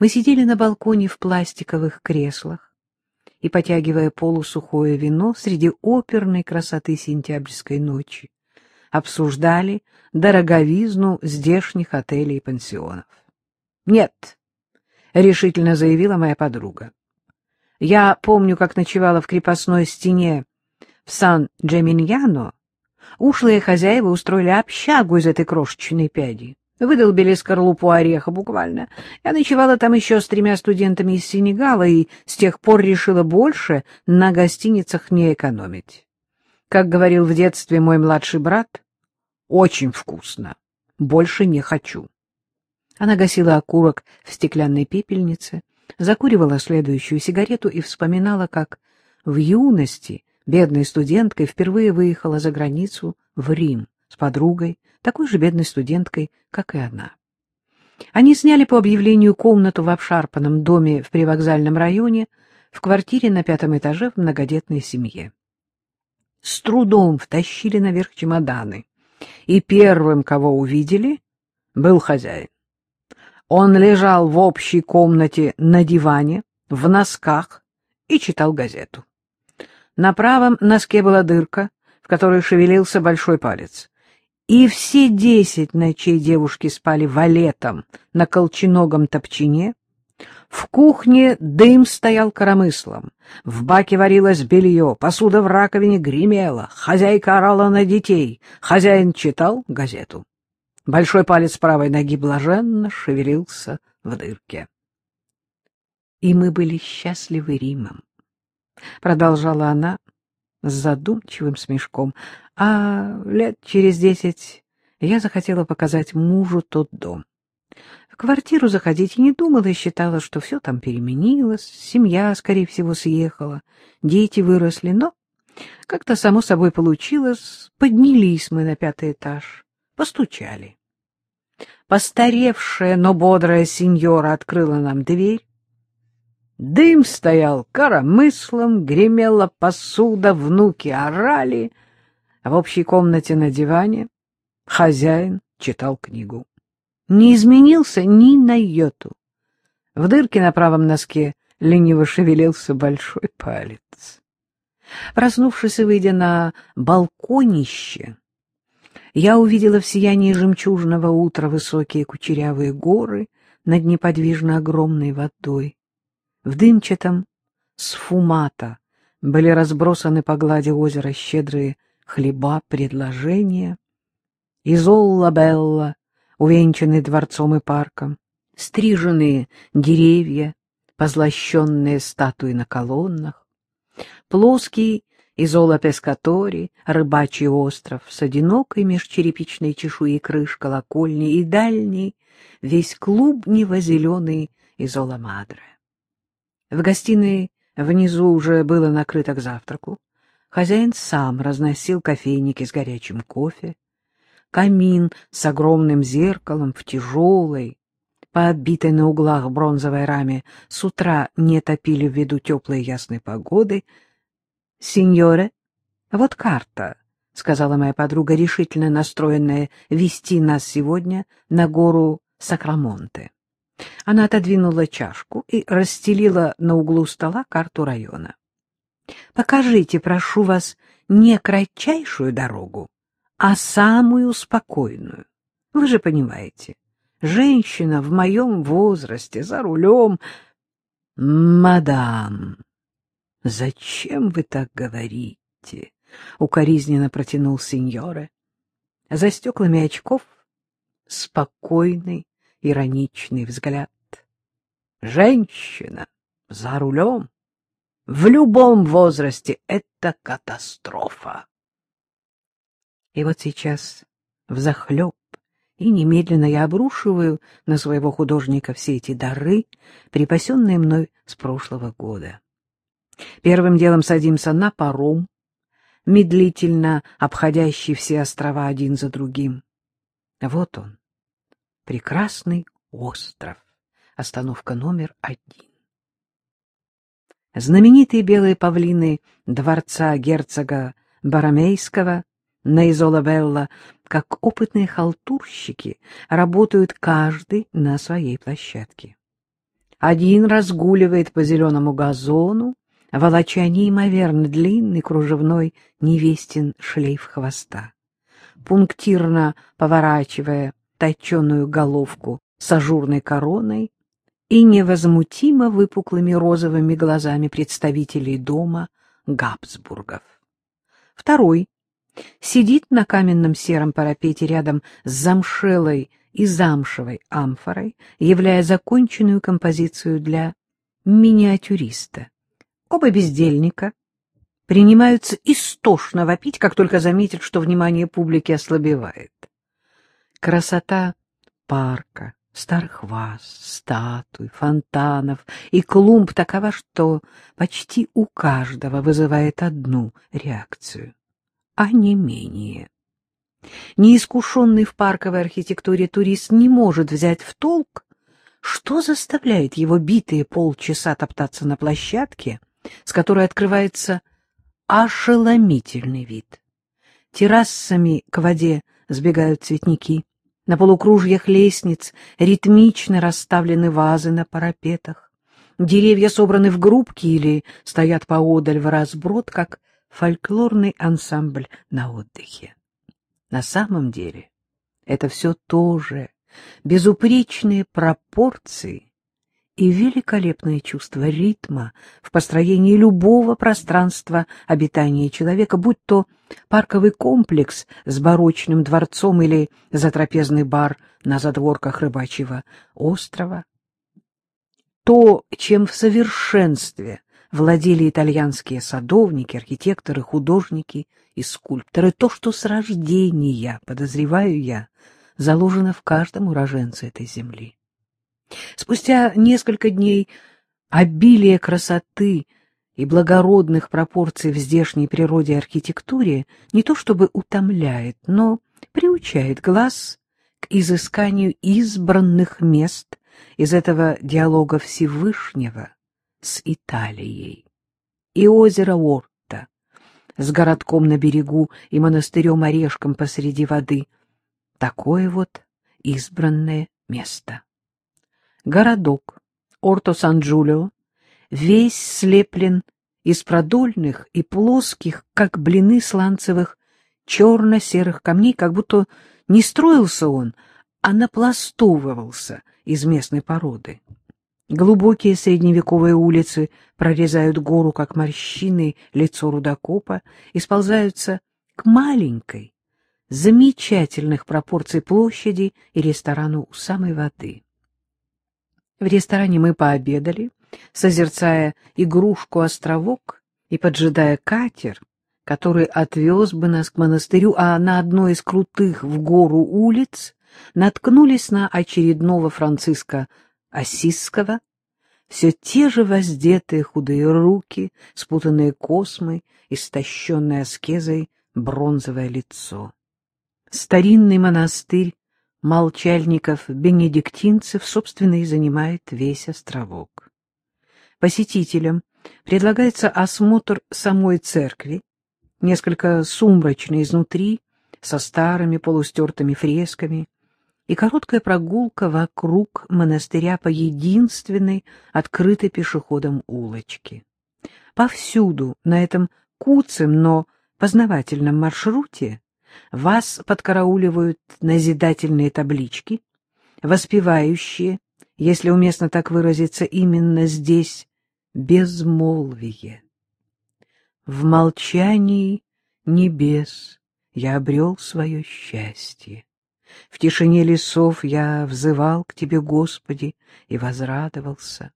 Мы сидели на балконе в пластиковых креслах и, потягивая полусухое вино среди оперной красоты сентябрьской ночи, обсуждали дороговизну здешних отелей и пансионов. — Нет, — решительно заявила моя подруга. — Я помню, как ночевала в крепостной стене в Сан-Джеминьяно. Ушлые хозяева устроили общагу из этой крошечной пяди. Выдолбили скорлупу ореха буквально. Я ночевала там еще с тремя студентами из Сенегала и с тех пор решила больше на гостиницах не экономить. Как говорил в детстве мой младший брат, очень вкусно. Больше не хочу. Она гасила окурок в стеклянной пепельнице, закуривала следующую сигарету и вспоминала, как в юности бедной студенткой впервые выехала за границу в Рим с подругой, такой же бедной студенткой, как и она. Они сняли по объявлению комнату в обшарпанном доме в привокзальном районе в квартире на пятом этаже в многодетной семье. С трудом втащили наверх чемоданы, и первым, кого увидели, был хозяин. Он лежал в общей комнате на диване, в носках, и читал газету. На правом носке была дырка, в которой шевелился большой палец и все десять ночей девушки спали валетом на колченогом топчине. В кухне дым стоял коромыслом, в баке варилось белье, посуда в раковине гремела, хозяйка орала на детей, хозяин читал газету. Большой палец правой ноги блаженно шевелился в дырке. И мы были счастливы Римом. Продолжала она, с задумчивым смешком, а лет через десять я захотела показать мужу тот дом. В квартиру заходить не думала и считала, что все там переменилось, семья, скорее всего, съехала, дети выросли, но как-то само собой получилось, поднялись мы на пятый этаж, постучали. Постаревшая, но бодрая сеньора открыла нам дверь, Дым стоял коромыслом, гремела посуда, внуки орали. А в общей комнате на диване хозяин читал книгу. Не изменился ни на йоту. В дырке на правом носке лениво шевелился большой палец. Проснувшись и выйдя на балконище, я увидела в сиянии жемчужного утра высокие кучерявые горы над неподвижно огромной водой. В дымчатом сфумата были разбросаны по глади озера щедрые хлеба, предложения. Изолла Белла, увенчанный дворцом и парком, стриженные деревья, позлощенные статуи на колоннах, плоский Изола Пескатори, рыбачий остров с одинокой меж черепичной чешуи крыш колокольни и дальний, весь клубнево-зеленый Изола Мадре. В гостиной внизу уже было накрыто к завтраку. Хозяин сам разносил кофейники с горячим кофе. Камин с огромным зеркалом в тяжелой, по оббитой на углах бронзовой раме, с утра не топили ввиду теплой ясной погоды. — Сеньоре, вот карта, — сказала моя подруга, решительно настроенная вести нас сегодня на гору Сакрамонте. Она отодвинула чашку и расстелила на углу стола карту района. — Покажите, прошу вас, не кратчайшую дорогу, а самую спокойную. Вы же понимаете, женщина в моем возрасте за рулем... — Мадам, зачем вы так говорите? — укоризненно протянул сеньоре. За стеклами очков спокойный, ироничный взгляд. Женщина за рулем в любом возрасте — это катастрофа. И вот сейчас взахлеб и немедленно я обрушиваю на своего художника все эти дары, припасенные мной с прошлого года. Первым делом садимся на паром, медлительно обходящий все острова один за другим. Вот он, прекрасный остров, остановка номер один. Знаменитые белые павлины дворца герцога Барамейского на Изолабелла, как опытные халтурщики, работают каждый на своей площадке. Один разгуливает по зеленому газону, волоча неимоверно длинный кружевной невестин шлейф хвоста. Пунктирно поворачивая точеную головку с ажурной короной и невозмутимо выпуклыми розовыми глазами представителей дома Габсбургов. Второй сидит на каменном сером парапете рядом с замшелой и замшевой амфорой, являя законченную композицию для миниатюриста. Оба бездельника принимаются истошно вопить, как только заметят, что внимание публики ослабевает. Красота парка, старых ваз, статуй, фонтанов и клумб такова, что почти у каждого вызывает одну реакцию, а не менее. Неискушенный в парковой архитектуре турист не может взять в толк, что заставляет его битые полчаса топтаться на площадке, с которой открывается ошеломительный вид. Террасами к воде сбегают цветники, на полукружьях лестниц ритмично расставлены вазы на парапетах, деревья собраны в группки или стоят поодаль в разброд, как фольклорный ансамбль на отдыхе. На самом деле это все тоже безупречные пропорции и великолепное чувство ритма в построении любого пространства обитания человека, будь то парковый комплекс с барочным дворцом или затрапезный бар на задворках рыбачьего острова. То, чем в совершенстве владели итальянские садовники, архитекторы, художники и скульпторы. То, что с рождения, подозреваю я, заложено в каждом уроженце этой земли. Спустя несколько дней обилие красоты и благородных пропорций в здешней природе и архитектуре не то чтобы утомляет, но приучает глаз к изысканию избранных мест из этого диалога Всевышнего с Италией. И озеро Орта с городком на берегу и монастырем Орешком посреди воды. Такое вот избранное место. Городок Орто-Сан-Джулио весь слеплен из продольных и плоских, как блины сланцевых, черно-серых камней, как будто не строился он, а напластовывался из местной породы. Глубокие средневековые улицы прорезают гору, как морщины, лицо рудокопа, и сползаются к маленькой, замечательных пропорций площади и ресторану у самой воды. В ресторане мы пообедали, созерцая игрушку-островок и поджидая катер, который отвез бы нас к монастырю, а на одной из крутых в гору улиц наткнулись на очередного Франциска Осисского, все те же воздетые худые руки, спутанные космой, истощенной аскезой бронзовое лицо. Старинный монастырь молчальников-бенедиктинцев, собственно, и занимает весь островок. Посетителям предлагается осмотр самой церкви, несколько сумрачной изнутри, со старыми полустертыми фресками, и короткая прогулка вокруг монастыря по единственной открытой пешеходам улочке. Повсюду на этом куцем, но познавательном маршруте вас подкарауливают назидательные таблички, воспевающие, если уместно так выразиться, именно здесь безмолвие. В молчании небес я обрел свое счастье. В тишине лесов я взывал к Тебе, Господи, и возрадовался.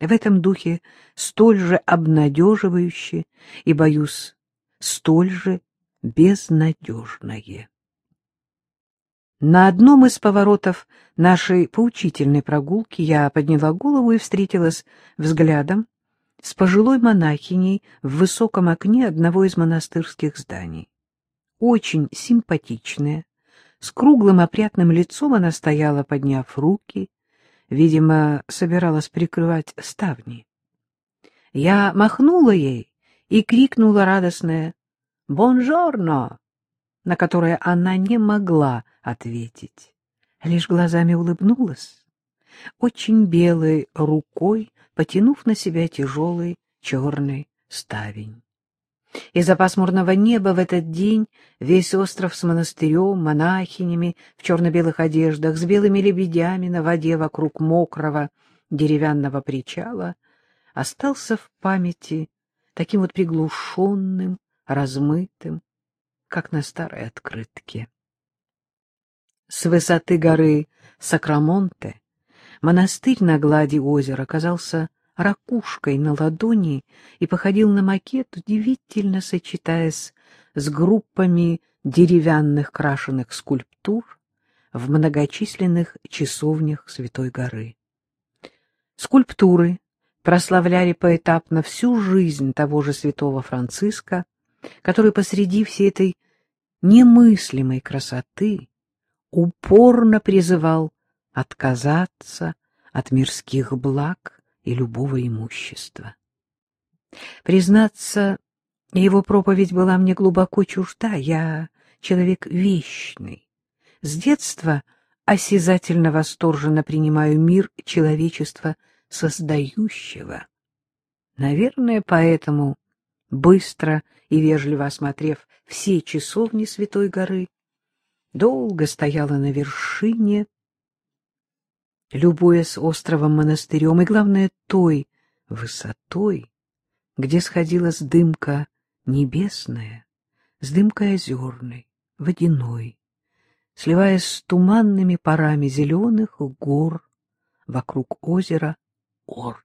В этом духе столь же обнадеживающе и, боюсь, столь же безнадежное. На одном из поворотов нашей поучительной прогулки я подняла голову и встретилась взглядом с пожилой монахиней в высоком окне одного из монастырских зданий. Очень симпатичная, с круглым опрятным лицом она стояла, подняв руки, видимо, собиралась прикрывать ставни. Я махнула ей и крикнула радостное «Бонжорно!», на которое она не могла ответить, лишь глазами улыбнулась очень белой рукой потянув на себя тяжелый черный ставень. Из-за пасмурного неба в этот день весь остров с монастырем, монахинями в черно-белых одеждах, с белыми лебедями на воде вокруг мокрого деревянного причала остался в памяти таким вот приглушенным, размытым, как на старой открытке. С высоты горы Сакрамонте монастырь на глади озера казался ракушкой на ладони и походил на макет, удивительно сочетаясь с группами деревянных крашеных скульптур в многочисленных часовнях Святой горы. Скульптуры прославляли поэтапно всю жизнь того же святого Франциска, который посреди всей этой немыслимой красоты упорно призывал отказаться от мирских благ и любого имущества. Признаться, его проповедь была мне глубоко чужда, я человек вечный. С детства осязательно восторженно принимаю мир человечества создающего. Наверное, поэтому, быстро и вежливо осмотрев все часовни Святой горы, долго стояла на вершине, любуясь островом-монастырем и, главное, той высотой, где сходилась дымка небесная с дымкой озерной, водяной, сливаясь с туманными парами зеленых гор вокруг озера Ор.